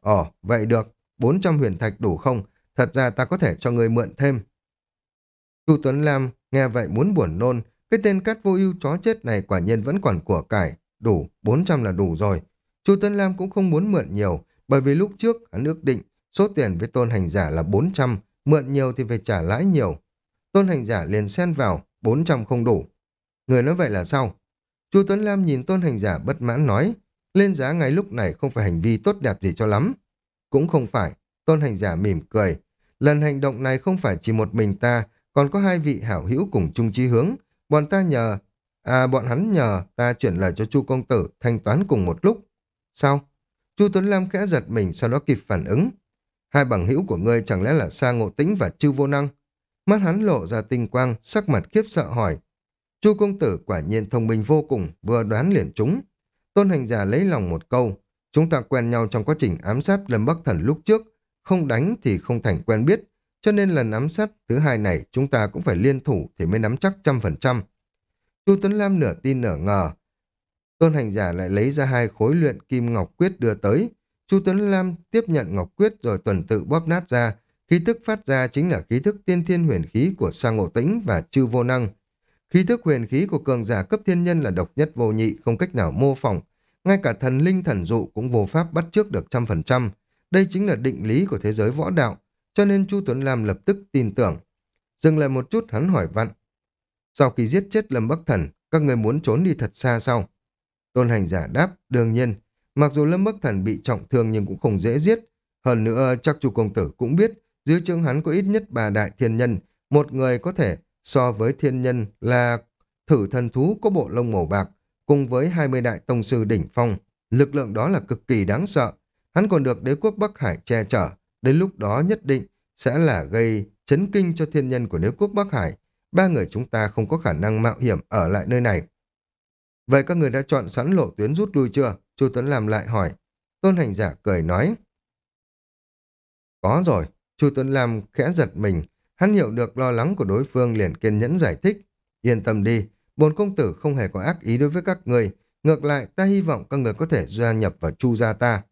Ồ, vậy được, 400 huyền thạch đủ không? Thật ra ta có thể cho người mượn thêm. Chu Tuấn Lam nghe vậy muốn buồn nôn, cái tên cắt vô ưu chó chết này quả nhiên vẫn còn của cải, đủ, 400 là đủ rồi. Chu Tuấn Lam cũng không muốn mượn nhiều, bởi vì lúc trước hắn ước định số tiền với tôn hành giả là 400, mượn nhiều thì phải trả lãi nhiều. Tôn hành giả liền xen vào, 400 không đủ. Người nói vậy là sao? Chu Tuấn Lam nhìn tôn hành giả bất mãn nói, lên giá ngay lúc này không phải hành vi tốt đẹp gì cho lắm. Cũng không phải, tôn hành giả mỉm cười. Lần hành động này không phải chỉ một mình ta, còn có hai vị hảo hữu cùng chung chí hướng. Bọn ta nhờ, à bọn hắn nhờ ta chuyển lời cho Chu công tử thanh toán cùng một lúc. Sao? Chu Tuấn Lam khẽ giật mình sau đó kịp phản ứng. Hai bằng hữu của ngươi chẳng lẽ là Sa Ngộ Tĩnh và Chư Vô Năng? Mắt hắn lộ ra tinh quang, sắc mặt khiếp sợ hỏi. Chu công tử quả nhiên thông minh vô cùng, vừa đoán liền chúng. Tôn hành giả lấy lòng một câu, chúng ta quen nhau trong quá trình ám sát Lâm Bắc Thần lúc trước, không đánh thì không thành quen biết, cho nên lần ám sát thứ hai này chúng ta cũng phải liên thủ thì mới nắm chắc trăm phần trăm. Chu Tuấn Lam nửa tin nửa ngờ. Tôn hành giả lại lấy ra hai khối luyện kim ngọc quyết đưa tới. Chu Tuấn Lam tiếp nhận ngọc quyết rồi tuần tự bóp nát ra. Khí thức phát ra chính là khí thức tiên thiên huyền khí của Sang Ngộ Tĩnh và Chư Vô Năng. Khí thức huyền khí của cường giả cấp thiên nhân là độc nhất vô nhị, không cách nào mô phỏng. Ngay cả thần linh thần dụ cũng vô pháp bắt trước được trăm phần trăm. Đây chính là định lý của thế giới võ đạo, cho nên Chu Tuấn Lam lập tức tin tưởng. Dừng lại một chút hắn hỏi vặn. Sau khi giết chết Lâm Bắc Thần, các người muốn trốn đi thật xa sao? Tôn hành giả đáp, đương nhiên. Mặc dù Lâm Bắc Thần bị trọng thương nhưng cũng không dễ giết. Hơn nữa chắc chu công tử cũng biết, dưới chương hắn có ít nhất ba đại thiên nhân, một người có thể so với thiên nhân là thử thần thú có bộ lông màu bạc, cùng với 20 đại tông sư đỉnh phong. Lực lượng đó là cực kỳ đáng sợ. Hắn còn được đế quốc Bắc Hải che chở. Đến lúc đó nhất định sẽ là gây chấn kinh cho thiên nhân của đế quốc Bắc Hải. Ba người chúng ta không có khả năng mạo hiểm ở lại nơi này. Vậy các người đã chọn sẵn lộ tuyến rút lui chưa? Chu Tuấn làm lại hỏi. Tôn hành giả cười nói. Có rồi. Chu Tuấn Lam khẽ giật mình. Hắn hiểu được lo lắng của đối phương liền kiên nhẫn giải thích. Yên tâm đi, bồn công tử không hề có ác ý đối với các người. Ngược lại, ta hy vọng các người có thể gia nhập vào Chu gia ta.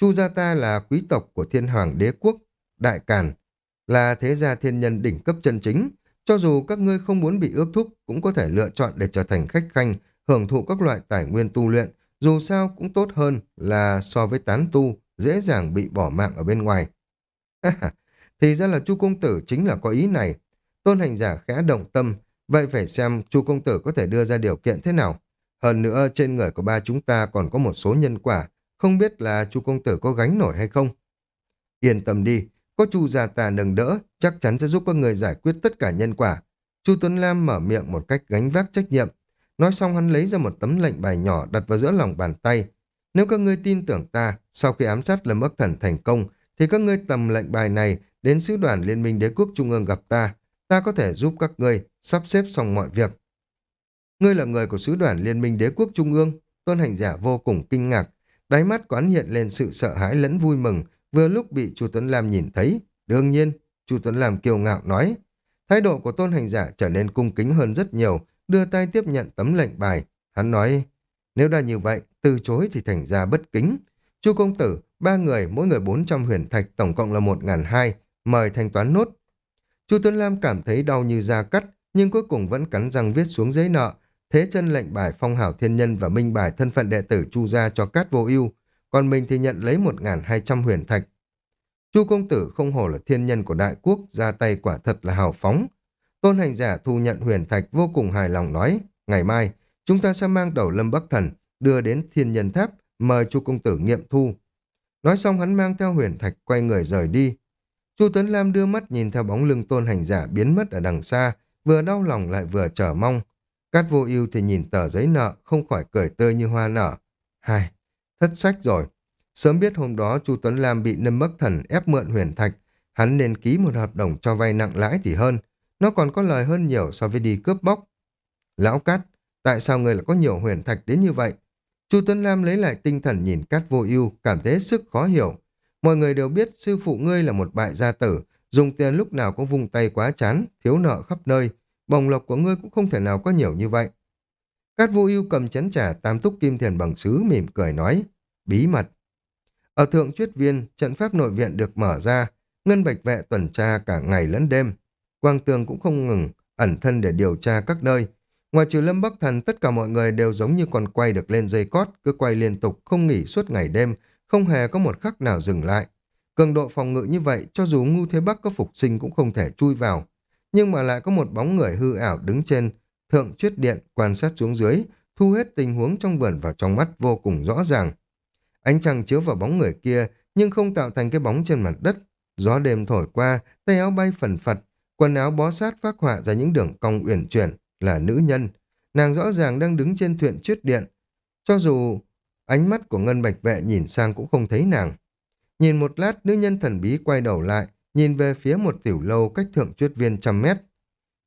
Chu gia ta là quý tộc của thiên hoàng đế quốc, đại càn, là thế gia thiên nhân đỉnh cấp chân chính. Cho dù các ngươi không muốn bị ước thúc, cũng có thể lựa chọn để trở thành khách khanh, hưởng thụ các loại tài nguyên tu luyện, dù sao cũng tốt hơn là so với tán tu, dễ dàng bị bỏ mạng ở bên ngoài. *laughs* Thì ra là chu công tử chính là có ý này. Tôn hành giả khẽ động tâm, vậy phải xem chu công tử có thể đưa ra điều kiện thế nào. Hơn nữa trên người của ba chúng ta còn có một số nhân quả, không biết là chu công tử có gánh nổi hay không. Yên tâm đi, có chu gia ta nâng đỡ, chắc chắn sẽ giúp các người giải quyết tất cả nhân quả. Chu Tuấn Lam mở miệng một cách gánh vác trách nhiệm. Nói xong hắn lấy ra một tấm lệnh bài nhỏ đặt vào giữa lòng bàn tay. Nếu các ngươi tin tưởng ta, sau khi ám sát Lâm ước Thần thành công, thì các ngươi tầm lệnh bài này đến sứ đoàn Liên minh Đế quốc Trung ương gặp ta, ta có thể giúp các ngươi sắp xếp xong mọi việc. Ngươi là người của sứ đoàn Liên minh Đế quốc Trung ương, tôn hành giả vô cùng kinh ngạc. Đáy mắt quán hiện lên sự sợ hãi lẫn vui mừng, vừa lúc bị Chu Tuấn Lam nhìn thấy. Đương nhiên, Chu Tuấn Lam kiêu ngạo nói. Thái độ của tôn hành giả trở nên cung kính hơn rất nhiều, đưa tay tiếp nhận tấm lệnh bài. Hắn nói, nếu đã như vậy, từ chối thì thành ra bất kính. Chu công tử, ba người, mỗi người 400 huyền thạch, tổng cộng là 1.200, mời thanh toán nốt. Chu Tuấn Lam cảm thấy đau như da cắt, nhưng cuối cùng vẫn cắn răng viết xuống giấy nợ, thế chân lệnh bài phong hảo thiên nhân và minh bài thân phận đệ tử Chu gia cho Cát Vô Ưu, còn mình thì nhận lấy 1.200 huyền thạch. Chu công tử không hổ là thiên nhân của đại quốc, ra tay quả thật là hào phóng. Tôn hành giả thu nhận huyền thạch vô cùng hài lòng nói, ngày mai, chúng ta sẽ mang đầu Lâm Bắc Thần đưa đến thiên nhân tháp, mời chu công tử nghiệm thu. Nói xong hắn mang theo huyền thạch quay người rời đi. Chu Tuấn Lam đưa mắt nhìn theo bóng lưng tôn hành giả biến mất ở đằng xa, vừa đau lòng lại vừa chờ mong. Cát vô ưu thì nhìn tờ giấy nợ, không khỏi cười tươi như hoa nở. Hai, thất sách rồi. Sớm biết hôm đó Chu Tuấn Lam bị nâm Bắc Thần ép mượn huyền thạch, hắn nên ký một hợp đồng cho vay nặng lãi thì hơn. Nó còn có lời hơn nhiều so với đi cướp bóc. Lão Cát, tại sao người lại có nhiều huyền thạch đến như vậy? Chu Tuấn Lam lấy lại tinh thần nhìn Cát vô ưu, cảm thấy sức khó hiểu. Mọi người đều biết sư phụ ngươi là một bại gia tử, dùng tiền lúc nào cũng vung tay quá chán, thiếu nợ khắp nơi. Bồng lộc của ngươi cũng không thể nào có nhiều như vậy. Cát vô ưu cầm chén trà tam túc kim thiền bằng sứ mỉm cười nói, bí mật. Ở thượng truyết viên, trận pháp nội viện được mở ra, ngân bạch vệ tuần tra cả ngày lẫn đêm. Quang tường cũng không ngừng ẩn thân để điều tra các nơi. Ngoài trừ Lâm Bắc Thần, tất cả mọi người đều giống như con quay được lên dây cót, cứ quay liên tục, không nghỉ suốt ngày đêm, không hề có một khắc nào dừng lại. Cường độ phòng ngự như vậy, cho dù ngu thế Bắc có phục sinh cũng không thể chui vào. Nhưng mà lại có một bóng người hư ảo đứng trên thượng chuyết điện quan sát xuống dưới, thu hết tình huống trong vườn vào trong mắt vô cùng rõ ràng. Ánh trăng chiếu vào bóng người kia, nhưng không tạo thành cái bóng trên mặt đất. Gió đêm thổi qua, tay áo bay phần phật, quần áo bó sát phát họa ra những đường cong uyển chuyển, là nữ nhân. Nàng rõ ràng đang đứng trên thuyền chuyết điện. Cho dù ánh mắt của Ngân Bạch Vệ nhìn sang cũng không thấy nàng. Nhìn một lát, nữ nhân thần bí quay đầu lại, nhìn về phía một tiểu lâu cách thượng truyết viên trăm mét.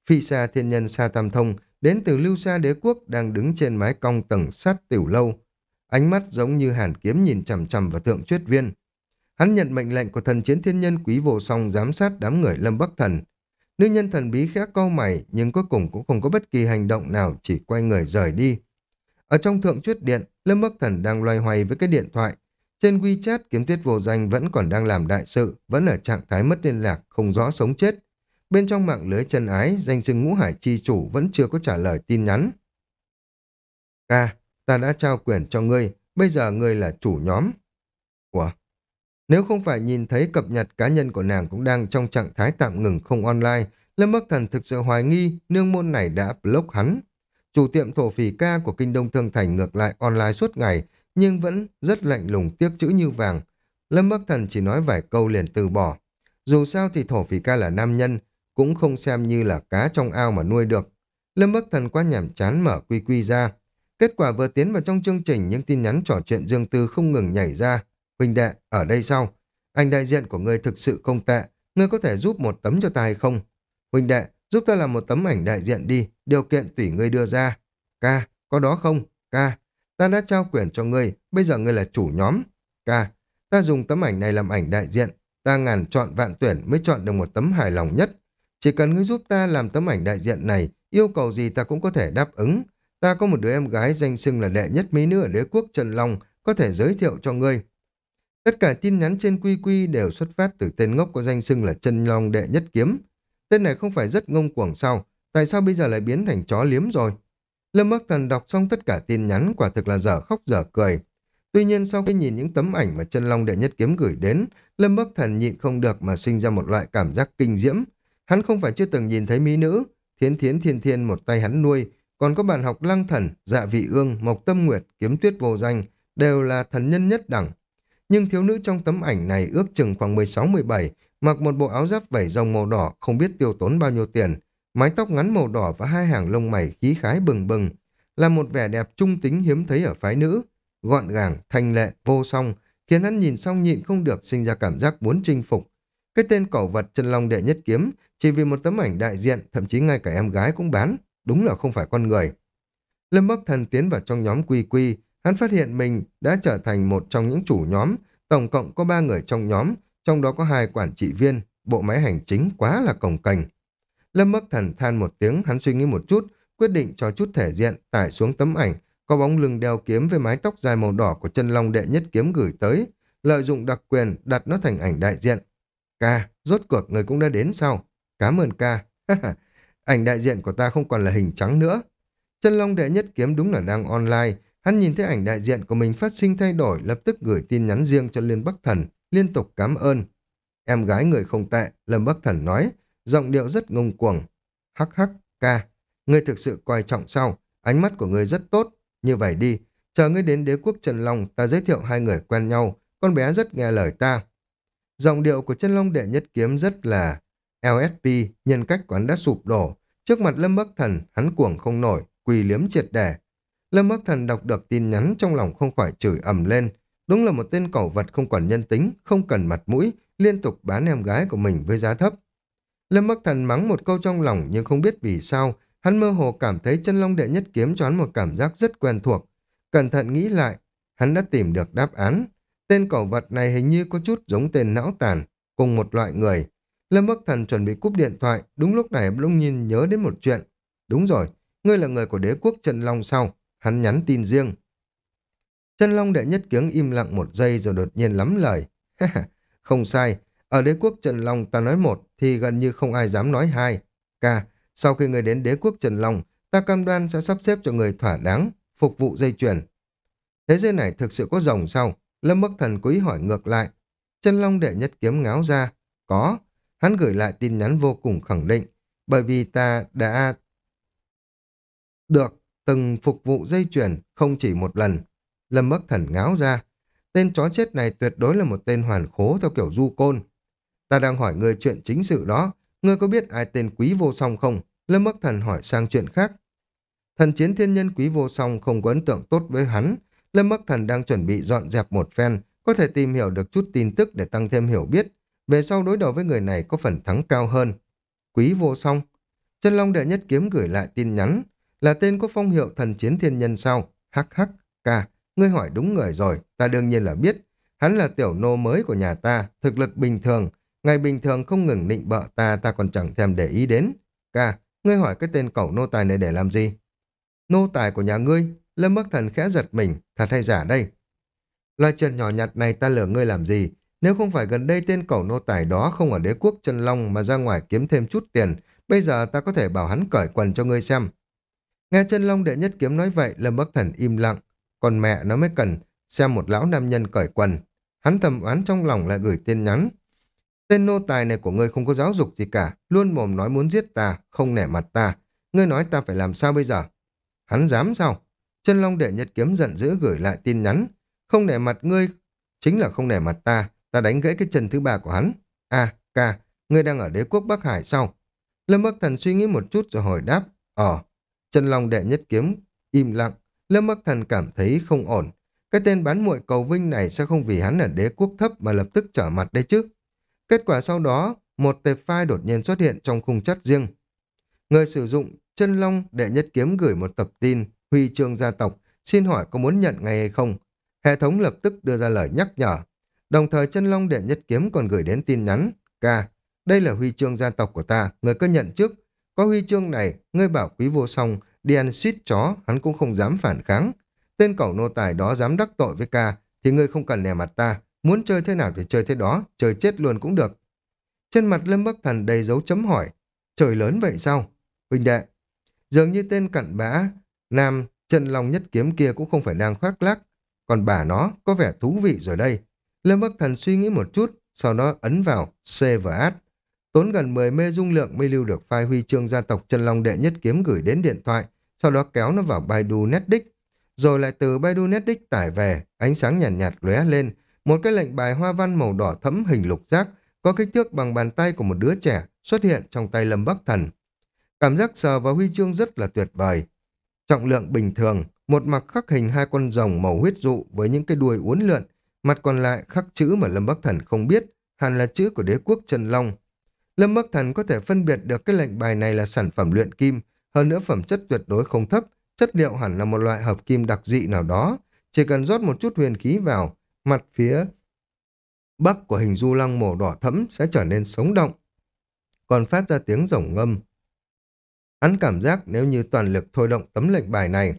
Phi xa thiên nhân Sa Tam Thông đến từ lưu xa đế quốc đang đứng trên mái cong tầng sát tiểu lâu. Ánh mắt giống như hàn kiếm nhìn chằm chằm vào thượng truyết viên. Hắn nhận mệnh lệnh của thần chiến thiên nhân quý vô song giám sát đám người lâm bắc thần. Nữ nhân thần bí khẽ co mày nhưng cuối cùng cũng không có bất kỳ hành động nào chỉ quay người rời đi. Ở trong thượng truyết điện, Lâm Bắc Thần đang loay hoay với cái điện thoại. Trên WeChat kiếm tuyết vô danh vẫn còn đang làm đại sự, vẫn ở trạng thái mất liên lạc, không rõ sống chết. Bên trong mạng lưới chân ái, danh xưng ngũ hải chi chủ vẫn chưa có trả lời tin nhắn. Ca, ta đã trao quyền cho ngươi, bây giờ ngươi là chủ nhóm. Ủa? Nếu không phải nhìn thấy cập nhật cá nhân của nàng cũng đang trong trạng thái tạm ngừng không online, Lâm Bắc Thần thực sự hoài nghi nương môn này đã block hắn. Chủ tiệm thổ phỉ ca của Kinh Đông Thương Thành ngược lại online suốt ngày, nhưng vẫn rất lạnh lùng tiếc chữ như vàng. Lâm Bắc Thần chỉ nói vài câu liền từ bỏ. Dù sao thì thổ phỉ ca là nam nhân, cũng không xem như là cá trong ao mà nuôi được. Lâm Bắc Thần quá nhảm chán mở quy quy ra. Kết quả vừa tiến vào trong chương trình những tin nhắn trò chuyện dương tư không ngừng nhảy ra. Huynh đệ, ở đây sau. Anh đại diện của ngươi thực sự không tệ. Ngươi có thể giúp một tấm cho ta hay không? Huynh đệ, giúp ta làm một tấm ảnh đại diện đi. Điều kiện tùy ngươi đưa ra. Ca, có đó không? Ca, ta đã trao quyền cho ngươi. Bây giờ ngươi là chủ nhóm. Ca, ta dùng tấm ảnh này làm ảnh đại diện. Ta ngàn chọn vạn tuyển mới chọn được một tấm hài lòng nhất. Chỉ cần ngươi giúp ta làm tấm ảnh đại diện này, yêu cầu gì ta cũng có thể đáp ứng. Ta có một đứa em gái danh xưng là đệ nhất mỹ nữ ở đế quốc Trần Long, có thể giới thiệu cho ngươi. Tất cả tin nhắn trên quy quy đều xuất phát từ tên ngốc có danh xưng là Trần Long đệ nhất kiếm. Tên này không phải rất ngông cuồng sao? Tại sao bây giờ lại biến thành chó liếm rồi? Lâm Bắc Thần đọc xong tất cả tin nhắn quả thực là dở khóc dở cười. Tuy nhiên sau khi nhìn những tấm ảnh mà chân long đệ nhất kiếm gửi đến, Lâm Bắc Thần nhịn không được mà sinh ra một loại cảm giác kinh diễm. Hắn không phải chưa từng nhìn thấy mỹ nữ, thiến thiến thiên thiên một tay hắn nuôi, còn có bạn học lăng thần, dạ vị ương, mộc tâm nguyệt, kiếm tuyết vô danh, đều là thần nhân nhất đẳng. Nhưng thiếu nữ trong tấm ảnh này ước chừng khoảng 16-17, mặc một bộ áo giáp vảy rồng màu đỏ không biết tiêu tốn bao nhiêu tiền, mái tóc ngắn màu đỏ và hai hàng lông mày khí khái bừng bừng, là một vẻ đẹp trung tính hiếm thấy ở phái nữ, gọn gàng, thanh lệ, vô song, khiến hắn nhìn xong nhịn không được sinh ra cảm giác muốn chinh phục. Cái tên cẩu vật chân long đệ nhất kiếm, chỉ vì một tấm ảnh đại diện, thậm chí ngay cả em gái cũng bán, đúng là không phải con người. Lâm Bắc Thần tiến vào trong nhóm quy quy, hắn phát hiện mình đã trở thành một trong những chủ nhóm, tổng cộng có ba người trong nhóm, trong đó có hai quản trị viên, bộ máy hành chính quá là cồng cành. Lâm Bắc Thần than một tiếng, hắn suy nghĩ một chút, quyết định cho chút thể diện, tải xuống tấm ảnh, có bóng lưng đeo kiếm với mái tóc dài màu đỏ của chân long đệ nhất kiếm gửi tới, lợi dụng đặc quyền đặt nó thành ảnh đại diện. Ca, rốt cuộc người cũng đã đến sau Cảm ơn ca. ảnh đại diện của ta không còn là hình trắng nữa. Chân long đệ nhất kiếm đúng là đang online, hắn nhìn thấy ảnh đại diện của mình phát sinh thay đổi, lập tức gửi tin nhắn riêng cho Liên Bắc Thần, liên tục cảm ơn. Em gái người không tệ, Lâm Bắc Thần nói, giọng điệu rất ngông cuồng. Hắc hắc, ca, ngươi thực sự coi trọng sao? Ánh mắt của ngươi rất tốt. Như vậy đi, chờ ngươi đến đế quốc Trần Long, ta giới thiệu hai người quen nhau, con bé rất nghe lời ta. Giọng điệu của chân long đệ nhất kiếm rất là LSP, nhân cách quán đã sụp đổ. Trước mặt Lâm Bắc Thần, hắn cuồng không nổi, quỳ liếm triệt đẻ. Lâm Bắc Thần đọc được tin nhắn trong lòng không khỏi chửi ầm lên. Đúng là một tên cẩu vật không còn nhân tính, không cần mặt mũi, liên tục bán em gái của mình với giá thấp. Lâm Bắc Thần mắng một câu trong lòng nhưng không biết vì sao, hắn mơ hồ cảm thấy chân long đệ nhất kiếm cho hắn một cảm giác rất quen thuộc. Cẩn thận nghĩ lại, hắn đã tìm được đáp án. Tên cẩu vật này hình như có chút giống tên não tàn, cùng một loại người. Lâm Bắc Thần chuẩn bị cúp điện thoại, đúng lúc này bỗng nhiên nhớ đến một chuyện. Đúng rồi, ngươi là người của đế quốc Trần Long sao? Hắn nhắn tin riêng. Chân Long đệ nhất kiếm im lặng một giây rồi đột nhiên lắm lời. *laughs* không sai, ở đế quốc Trần Long ta nói một thì gần như không ai dám nói hai. Ca, sau khi người đến đế quốc Trần Long, ta cam đoan sẽ sắp xếp cho người thỏa đáng, phục vụ dây chuyền. Thế giới này thực sự có rồng sao? Lâm Bắc Thần quý hỏi ngược lại. Chân Long đệ nhất kiếm ngáo ra. Có. Hắn gửi lại tin nhắn vô cùng khẳng định. Bởi vì ta đã được từng phục vụ dây chuyền không chỉ một lần. Lâm Bắc Thần ngáo ra. Tên chó chết này tuyệt đối là một tên hoàn khố theo kiểu du côn. Ta đang hỏi người chuyện chính sự đó. Ngươi có biết ai tên Quý Vô Song không? Lâm Bắc Thần hỏi sang chuyện khác. Thần chiến thiên nhân Quý Vô Song không có ấn tượng tốt với hắn. Lâm Bắc Thần đang chuẩn bị dọn dẹp một phen, có thể tìm hiểu được chút tin tức để tăng thêm hiểu biết. Về sau đối đầu với người này có phần thắng cao hơn. Quý Vô Song. Chân Long Đệ Nhất Kiếm gửi lại tin nhắn. Là tên có phong hiệu thần chiến thiên nhân sau. Hắc hắc, ca, ngươi hỏi đúng người rồi, ta đương nhiên là biết. Hắn là tiểu nô mới của nhà ta, thực lực bình thường, Ngày bình thường không ngừng nịnh bợ ta, ta còn chẳng thèm để ý đến. Ca, ngươi hỏi cái tên cẩu nô tài này để làm gì? Nô tài của nhà ngươi, Lâm Bắc Thần khẽ giật mình, thật hay giả đây? Loài chuyện nhỏ nhặt này ta lừa ngươi làm gì? Nếu không phải gần đây tên cẩu nô tài đó không ở đế quốc chân long mà ra ngoài kiếm thêm chút tiền, bây giờ ta có thể bảo hắn cởi quần cho ngươi xem. Nghe chân long đệ nhất kiếm nói vậy, Lâm Bắc Thần im lặng. Còn mẹ nó mới cần xem một lão nam nhân cởi quần. Hắn thầm oán trong lòng lại gửi tin nhắn. Tên nô tài này của ngươi không có giáo dục gì cả, luôn mồm nói muốn giết ta, không nể mặt ta. Ngươi nói ta phải làm sao bây giờ? Hắn dám sao? Chân Long Đệ Nhất Kiếm giận dữ gửi lại tin nhắn. Không nể mặt ngươi, chính là không nể mặt ta, ta đánh gãy cái chân thứ ba của hắn. À, ca, ngươi đang ở đế quốc Bắc Hải sao? Lâm Bắc Thần suy nghĩ một chút rồi hồi đáp. Ờ, chân Long Đệ Nhất Kiếm im lặng. Lâm Bắc Thần cảm thấy không ổn. Cái tên bán muội cầu vinh này sẽ không vì hắn ở đế quốc thấp mà lập tức trở mặt đây chứ. Kết quả sau đó, một tệp file đột nhiên xuất hiện trong khung chất riêng. Người sử dụng chân long đệ nhất kiếm gửi một tập tin huy chương gia tộc, xin hỏi có muốn nhận ngay hay không? Hệ thống lập tức đưa ra lời nhắc nhở. Đồng thời chân long đệ nhất kiếm còn gửi đến tin nhắn. Ca, đây là huy chương gia tộc của ta, người cứ nhận trước. Có huy chương này, ngươi bảo quý vô song, đi ăn xít chó, hắn cũng không dám phản kháng. Tên cẩu nô tài đó dám đắc tội với ca, thì ngươi không cần nè mặt ta, Muốn chơi thế nào thì chơi thế đó, chơi chết luôn cũng được. Trên mặt Lâm Bắc Thần đầy dấu chấm hỏi. Trời lớn vậy sao? Huynh đệ, dường như tên cặn bã, nam, chân lòng nhất kiếm kia cũng không phải đang khoác lác. Còn bà nó có vẻ thú vị rồi đây. Lâm Bắc Thần suy nghĩ một chút, sau đó ấn vào C và Ad. Tốn gần 10 mê dung lượng mới lưu được file huy chương gia tộc chân long đệ nhất kiếm gửi đến điện thoại, sau đó kéo nó vào Baidu Netdisk. Rồi lại từ Baidu Netdisk tải về, ánh sáng nhàn nhạt, nhạt lóe lên, một cái lệnh bài hoa văn màu đỏ thẫm hình lục giác có kích thước bằng bàn tay của một đứa trẻ xuất hiện trong tay Lâm Bắc Thần. Cảm giác sờ vào huy chương rất là tuyệt vời. Trọng lượng bình thường, một mặt khắc hình hai con rồng màu huyết dụ với những cái đuôi uốn lượn, mặt còn lại khắc chữ mà Lâm Bắc Thần không biết, hẳn là chữ của đế quốc Trần Long. Lâm Bắc Thần có thể phân biệt được cái lệnh bài này là sản phẩm luyện kim, hơn nữa phẩm chất tuyệt đối không thấp, chất liệu hẳn là một loại hợp kim đặc dị nào đó, chỉ cần rót một chút huyền khí vào, mặt phía bắc của hình du lăng màu đỏ thẫm sẽ trở nên sống động, còn phát ra tiếng rồng ngâm. Hắn cảm giác nếu như toàn lực thôi động tấm lệnh bài này,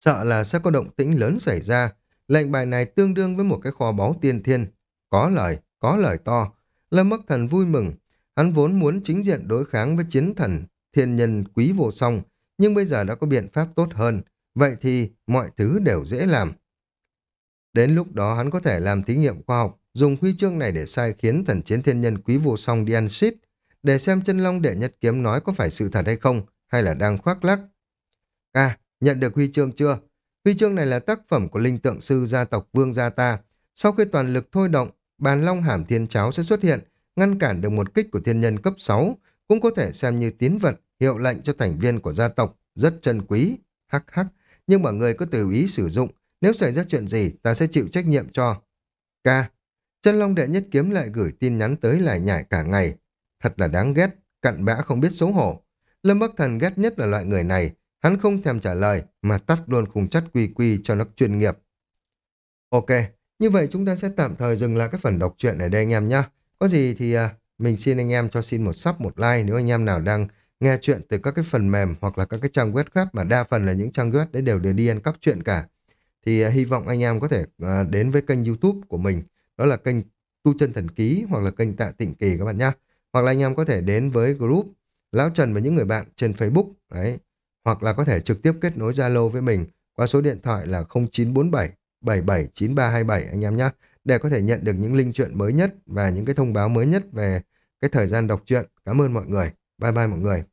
sợ là sẽ có động tĩnh lớn xảy ra. Lệnh bài này tương đương với một cái kho báu tiên thiên. Có lời, có lời to. Lâm Bắc Thần vui mừng. Hắn vốn muốn chính diện đối kháng với chiến thần thiên nhân quý vô song, nhưng bây giờ đã có biện pháp tốt hơn. Vậy thì mọi thứ đều dễ làm. Đến lúc đó hắn có thể làm thí nghiệm khoa học, dùng huy chương này để sai khiến thần chiến thiên nhân quý vô song đi ăn shit, để xem chân long đệ nhất kiếm nói có phải sự thật hay không, hay là đang khoác lắc. À, nhận được huy chương chưa? Huy chương này là tác phẩm của linh tượng sư gia tộc Vương Gia Ta. Sau khi toàn lực thôi động, bàn long hàm thiên cháo sẽ xuất hiện, ngăn cản được một kích của thiên nhân cấp 6, cũng có thể xem như tín vật, hiệu lệnh cho thành viên của gia tộc, rất chân quý. Hắc hắc, nhưng mà người có từ ý sử dụng, nếu xảy ra chuyện gì, ta sẽ chịu trách nhiệm cho. Ca, chân long đệ nhất kiếm lại gửi tin nhắn tới lại nhải cả ngày. Thật là đáng ghét, cặn bã không biết xấu hổ. Lâm Bắc Thần ghét nhất là loại người này, hắn không thèm trả lời mà tắt luôn khung chất quy quy cho nó chuyên nghiệp. Ok, như vậy chúng ta sẽ tạm thời dừng lại cái phần đọc truyện ở đây anh em nhé. Có gì thì uh, mình xin anh em cho xin một sub một like nếu anh em nào đang nghe chuyện từ các cái phần mềm hoặc là các cái trang web khác mà đa phần là những trang web đấy đều đều đi ăn cắp chuyện cả. Thì uh, hy vọng anh em có thể uh, đến với kênh youtube của mình, đó là kênh Tu Chân Thần Ký hoặc là kênh Tạ Tịnh Kỳ các bạn nhé. Hoặc là anh em có thể đến với group Lão Trần và những người bạn trên Facebook, đấy, hoặc là có thể trực tiếp kết nối Zalo với mình qua số điện thoại là 0947 779327 anh em nhé, để có thể nhận được những linh chuyện mới nhất và những cái thông báo mới nhất về cái thời gian đọc truyện. Cảm ơn mọi người. Bye bye mọi người.